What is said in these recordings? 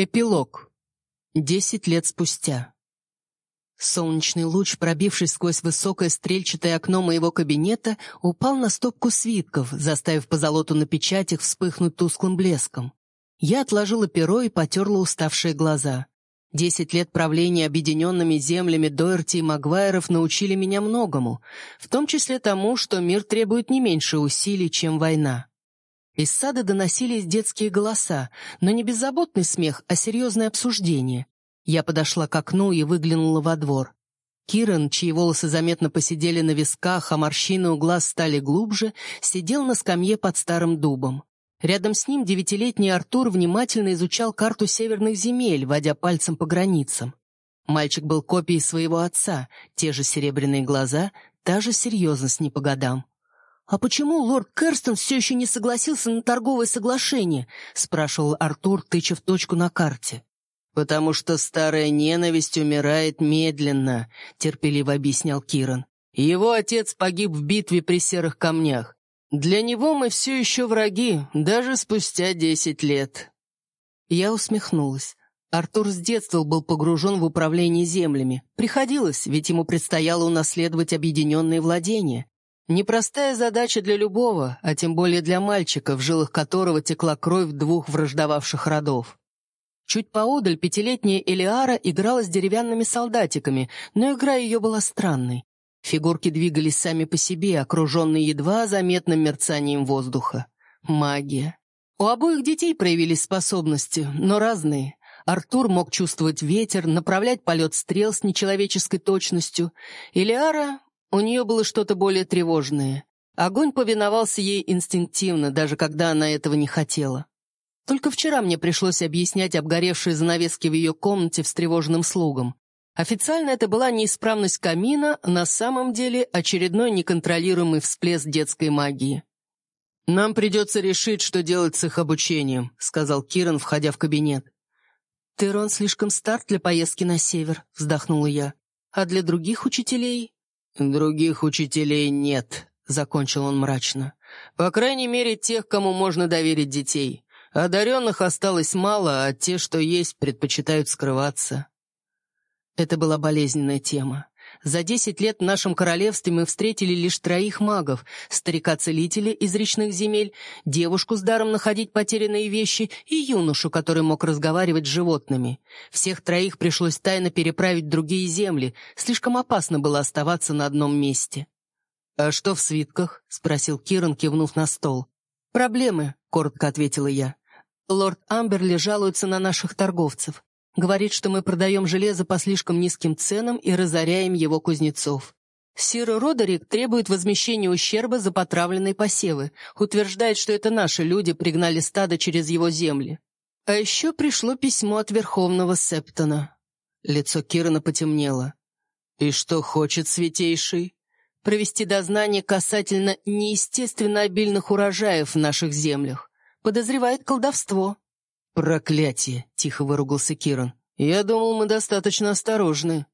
Эпилог. Десять лет спустя. Солнечный луч, пробившись сквозь высокое стрельчатое окно моего кабинета, упал на стопку свитков, заставив позолоту на печатях вспыхнуть тусклым блеском. Я отложила перо и потерла уставшие глаза. Десять лет правления объединенными землями Доерти и Магуайров научили меня многому, в том числе тому, что мир требует не меньше усилий, чем война. Из сада доносились детские голоса, но не беззаботный смех, а серьезное обсуждение. Я подошла к окну и выглянула во двор. Киран, чьи волосы заметно посидели на висках, а морщины у глаз стали глубже, сидел на скамье под старым дубом. Рядом с ним девятилетний Артур внимательно изучал карту северных земель, водя пальцем по границам. Мальчик был копией своего отца, те же серебряные глаза, та же серьезность не по годам. «А почему лорд Керстон все еще не согласился на торговое соглашение?» — спрашивал Артур, тыча в точку на карте. «Потому что старая ненависть умирает медленно», — терпеливо объяснял Киран. «Его отец погиб в битве при серых камнях. Для него мы все еще враги, даже спустя десять лет». Я усмехнулась. Артур с детства был погружен в управление землями. Приходилось, ведь ему предстояло унаследовать объединенные владения. Непростая задача для любого, а тем более для мальчика, в жилах которого текла кровь двух враждовавших родов. Чуть поодаль пятилетняя Элиара играла с деревянными солдатиками, но игра ее была странной. Фигурки двигались сами по себе, окруженные едва заметным мерцанием воздуха. Магия. У обоих детей проявились способности, но разные. Артур мог чувствовать ветер, направлять полет стрел с нечеловеческой точностью. Элиара у нее было что-то более тревожное. Огонь повиновался ей инстинктивно, даже когда она этого не хотела. Только вчера мне пришлось объяснять обгоревшие занавески в ее комнате встревоженным слугам. Официально это была неисправность камина, на самом деле очередной неконтролируемый всплеск детской магии. «Нам придется решить, что делать с их обучением», — сказал Киран, входя в кабинет. «Терон слишком стар для поездки на север», — вздохнула я. «А для других учителей «Других учителей нет», — закончил он мрачно. «По крайней мере, тех, кому можно доверить детей. Одаренных осталось мало, а те, что есть, предпочитают скрываться». Это была болезненная тема. За десять лет в нашем королевстве мы встретили лишь троих магов, старика-целителя из речных земель, девушку с даром находить потерянные вещи и юношу, который мог разговаривать с животными. Всех троих пришлось тайно переправить в другие земли, слишком опасно было оставаться на одном месте. «А что в свитках?» — спросил Киран, кивнув на стол. «Проблемы», — коротко ответила я. Лорд Амберли жалуется на наших торговцев. Говорит, что мы продаем железо по слишком низким ценам и разоряем его кузнецов. Сир Родерик требует возмещения ущерба за потравленные посевы, утверждает, что это наши люди пригнали стадо через его земли. А еще пришло письмо от Верховного Септона. Лицо Кирана потемнело. «И что хочет Святейший?» «Провести дознание касательно неестественно обильных урожаев в наших землях. Подозревает колдовство». «Проклятие!» — тихо выругался Киран. «Я думал, мы достаточно осторожны».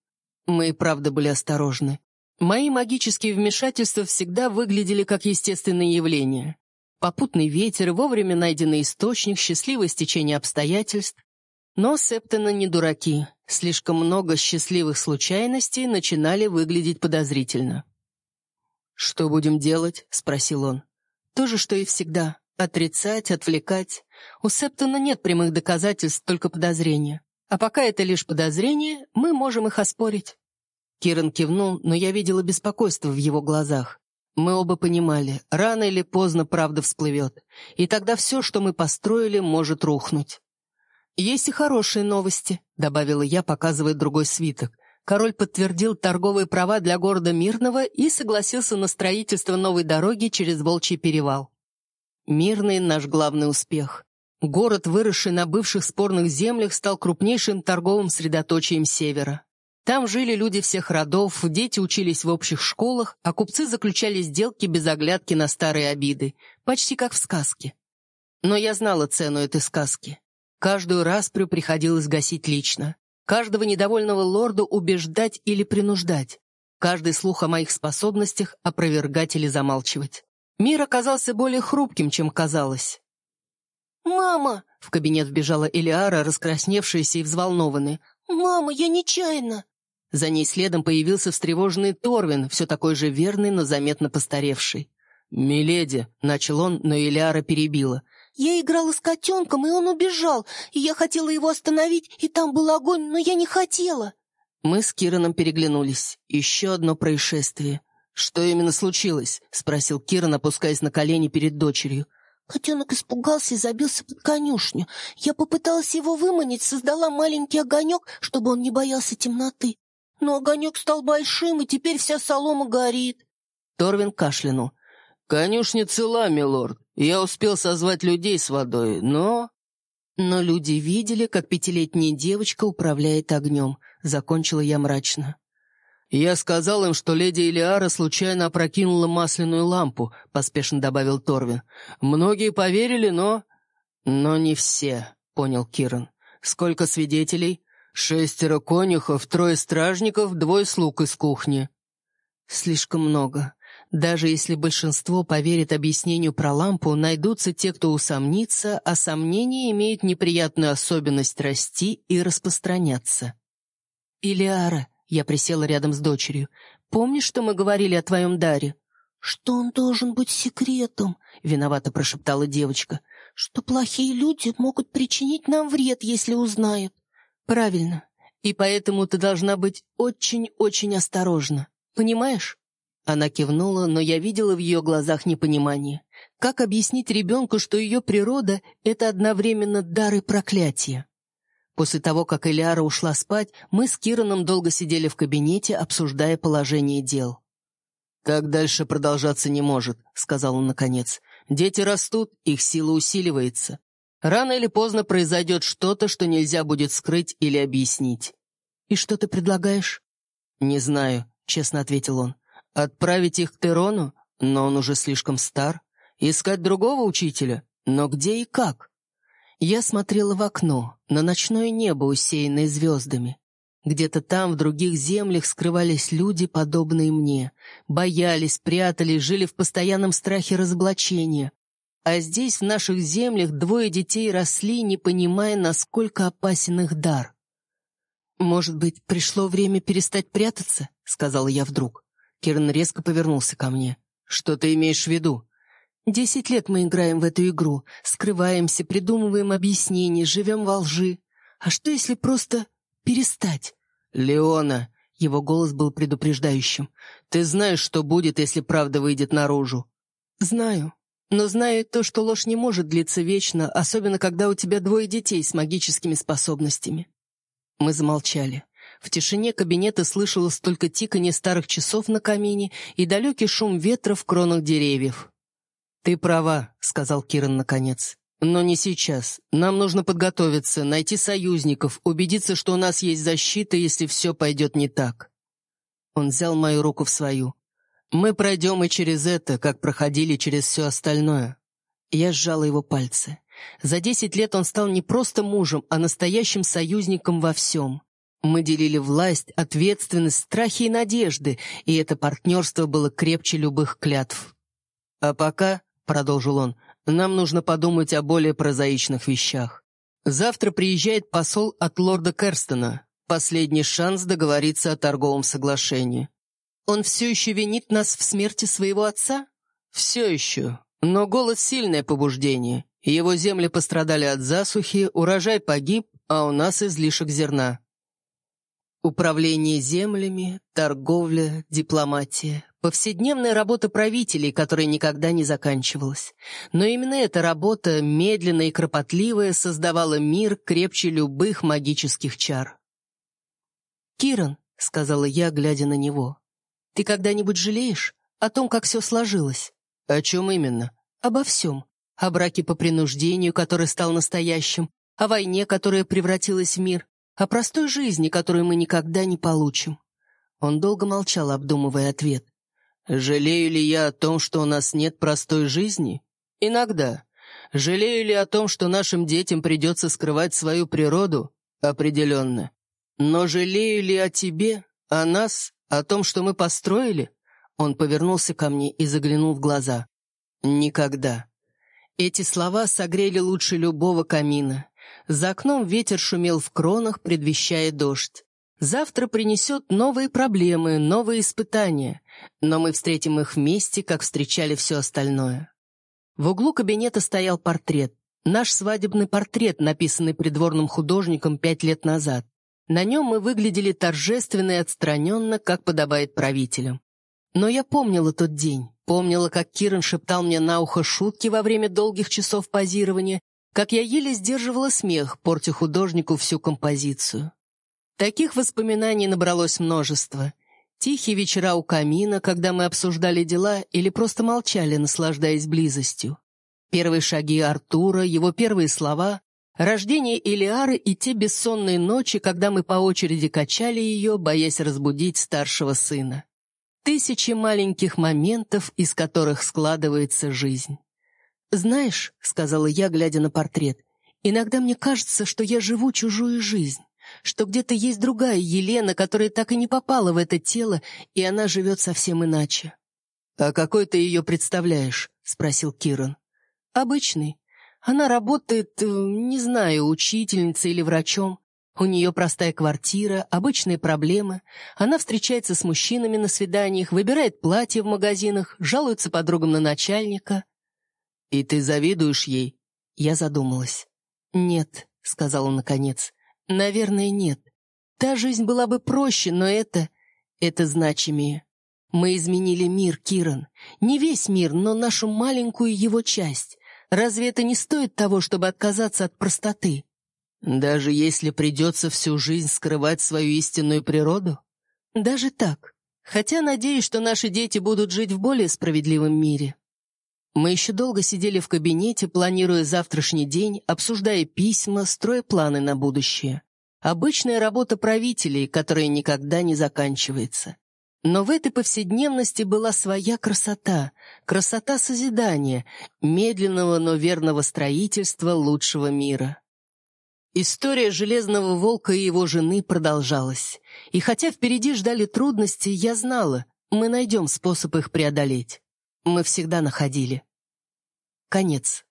Мы и правда были осторожны. Мои магические вмешательства всегда выглядели как естественные явления. Попутный ветер, вовремя найденный источник, счастливое стечение обстоятельств. Но Септона не дураки. Слишком много счастливых случайностей начинали выглядеть подозрительно. «Что будем делать?» — спросил он. «То же, что и всегда. Отрицать, отвлекать. У Септона нет прямых доказательств, только подозрения. А пока это лишь подозрения, мы можем их оспорить. Киран кивнул, но я видела беспокойство в его глазах. Мы оба понимали, рано или поздно правда всплывет, и тогда все, что мы построили, может рухнуть. «Есть и хорошие новости», — добавила я, показывая другой свиток. Король подтвердил торговые права для города Мирного и согласился на строительство новой дороги через Волчий перевал. Мирный наш главный успех. Город, выросший на бывших спорных землях, стал крупнейшим торговым средоточием Севера. Там жили люди всех родов, дети учились в общих школах, а купцы заключали сделки без оглядки на старые обиды, почти как в сказке. Но я знала цену этой сказки. Каждую распрю приходилось гасить лично. Каждого недовольного лорда убеждать или принуждать. Каждый слух о моих способностях опровергать или замалчивать. Мир оказался более хрупким, чем казалось. «Мама!» В кабинет вбежала Элиара, раскрасневшаяся и взволнованная. «Мама, я нечаянно!» За ней следом появился встревоженный Торвин, все такой же верный, но заметно постаревший. «Миледи!» — начал он, но Элиара перебила. «Я играла с котенком, и он убежал, и я хотела его остановить, и там был огонь, но я не хотела!» Мы с Кираном переглянулись. Еще одно происшествие. «Что именно случилось?» — спросил Киран, опускаясь на колени перед дочерью. Котенок испугался и забился под конюшню. Я попыталась его выманить, создала маленький огонек, чтобы он не боялся темноты. Но огонек стал большим, и теперь вся солома горит. Торвин кашлянул. «Конюшня цела, милорд. Я успел созвать людей с водой, но...» Но люди видели, как пятилетняя девочка управляет огнем. Закончила я мрачно. «Я сказал им, что леди Элиара случайно опрокинула масляную лампу», — поспешно добавил Торвин. «Многие поверили, но...» «Но не все», — понял Киран. «Сколько свидетелей?» «Шестеро конюхов, трое стражников, двое слуг из кухни». «Слишком много. Даже если большинство поверит объяснению про лампу, найдутся те, кто усомнится, а сомнение имеет неприятную особенность расти и распространяться. «Илиара», — я присела рядом с дочерью, — «помнишь, что мы говорили о твоем даре?» «Что он должен быть секретом?» — виновато прошептала девочка. «Что плохие люди могут причинить нам вред, если узнают». «Правильно. И поэтому ты должна быть очень-очень осторожна. Понимаешь?» Она кивнула, но я видела в ее глазах непонимание. Как объяснить ребенку, что ее природа — это одновременно дар и проклятие? После того, как Элиара ушла спать, мы с Кираном долго сидели в кабинете, обсуждая положение дел. «Так дальше продолжаться не может», — сказал он наконец. «Дети растут, их сила усиливается. Рано или поздно произойдет что-то, что нельзя будет скрыть или объяснить». «И что ты предлагаешь?» «Не знаю», — честно ответил он. Отправить их к Терону? Но он уже слишком стар. Искать другого учителя? Но где и как? Я смотрела в окно, на ночное небо, усеянное звездами. Где-то там, в других землях, скрывались люди, подобные мне. Боялись, прятались, жили в постоянном страхе разоблачения. А здесь, в наших землях, двое детей росли, не понимая, насколько опасен их дар. «Может быть, пришло время перестать прятаться?» — сказала я вдруг. Кирн резко повернулся ко мне. «Что ты имеешь в виду?» «Десять лет мы играем в эту игру, скрываемся, придумываем объяснения, живем во лжи. А что, если просто перестать?» «Леона!» — его голос был предупреждающим. «Ты знаешь, что будет, если правда выйдет наружу?» «Знаю. Но знаю то, что ложь не может длиться вечно, особенно когда у тебя двое детей с магическими способностями». Мы замолчали. В тишине кабинета слышалось только тиканье старых часов на камине и далекий шум ветра в кронах деревьев. «Ты права», — сказал Киран наконец. «Но не сейчас. Нам нужно подготовиться, найти союзников, убедиться, что у нас есть защита, если все пойдет не так». Он взял мою руку в свою. «Мы пройдем и через это, как проходили через все остальное». Я сжала его пальцы. За десять лет он стал не просто мужем, а настоящим союзником во всем. Мы делили власть, ответственность, страхи и надежды, и это партнерство было крепче любых клятв. «А пока», — продолжил он, — «нам нужно подумать о более прозаичных вещах. Завтра приезжает посол от лорда Керстона. Последний шанс договориться о торговом соглашении. Он все еще винит нас в смерти своего отца? Все еще. Но голод — сильное побуждение. Его земли пострадали от засухи, урожай погиб, а у нас излишек зерна. Управление землями, торговля, дипломатия. Повседневная работа правителей, которая никогда не заканчивалась. Но именно эта работа, медленная и кропотливая, создавала мир крепче любых магических чар. «Киран», — сказала я, глядя на него, — «ты когда-нибудь жалеешь о том, как все сложилось?» «О чем именно?» «Обо всем. О браке по принуждению, который стал настоящим, о войне, которая превратилась в мир, о простой жизни, которую мы никогда не получим. Он долго молчал, обдумывая ответ. «Жалею ли я о том, что у нас нет простой жизни? Иногда. Жалею ли о том, что нашим детям придется скрывать свою природу? Определенно. Но жалею ли о тебе, о нас, о том, что мы построили?» Он повернулся ко мне и заглянул в глаза. «Никогда. Эти слова согрели лучше любого камина. За окном ветер шумел в кронах, предвещая дождь. Завтра принесет новые проблемы, новые испытания, но мы встретим их вместе, как встречали все остальное. В углу кабинета стоял портрет. Наш свадебный портрет, написанный придворным художником пять лет назад. На нем мы выглядели торжественно и отстраненно, как подобает правителям. Но я помнила тот день, помнила, как Киран шептал мне на ухо шутки во время долгих часов позирования, как я еле сдерживала смех, портя художнику всю композицию. Таких воспоминаний набралось множество. Тихие вечера у камина, когда мы обсуждали дела или просто молчали, наслаждаясь близостью. Первые шаги Артура, его первые слова, рождение Илиары и те бессонные ночи, когда мы по очереди качали ее, боясь разбудить старшего сына. Тысячи маленьких моментов, из которых складывается жизнь. «Знаешь», — сказала я, глядя на портрет, «иногда мне кажется, что я живу чужую жизнь, что где-то есть другая Елена, которая так и не попала в это тело, и она живет совсем иначе». «А какой ты ее представляешь?» — спросил Киран. «Обычный. Она работает, э, не знаю, учительницей или врачом. У нее простая квартира, обычные проблемы. Она встречается с мужчинами на свиданиях, выбирает платье в магазинах, жалуется подругам на начальника. «И ты завидуешь ей?» Я задумалась. «Нет», — сказала наконец. «Наверное, нет. Та жизнь была бы проще, но это... это значимее. Мы изменили мир, Киран. Не весь мир, но нашу маленькую его часть. Разве это не стоит того, чтобы отказаться от простоты?» Даже если придется всю жизнь скрывать свою истинную природу? Даже так. Хотя надеюсь, что наши дети будут жить в более справедливом мире. Мы еще долго сидели в кабинете, планируя завтрашний день, обсуждая письма, строя планы на будущее. Обычная работа правителей, которая никогда не заканчивается. Но в этой повседневности была своя красота, красота созидания, медленного, но верного строительства лучшего мира. История Железного Волка и его жены продолжалась. И хотя впереди ждали трудности, я знала, мы найдем способ их преодолеть. Мы всегда находили. Конец.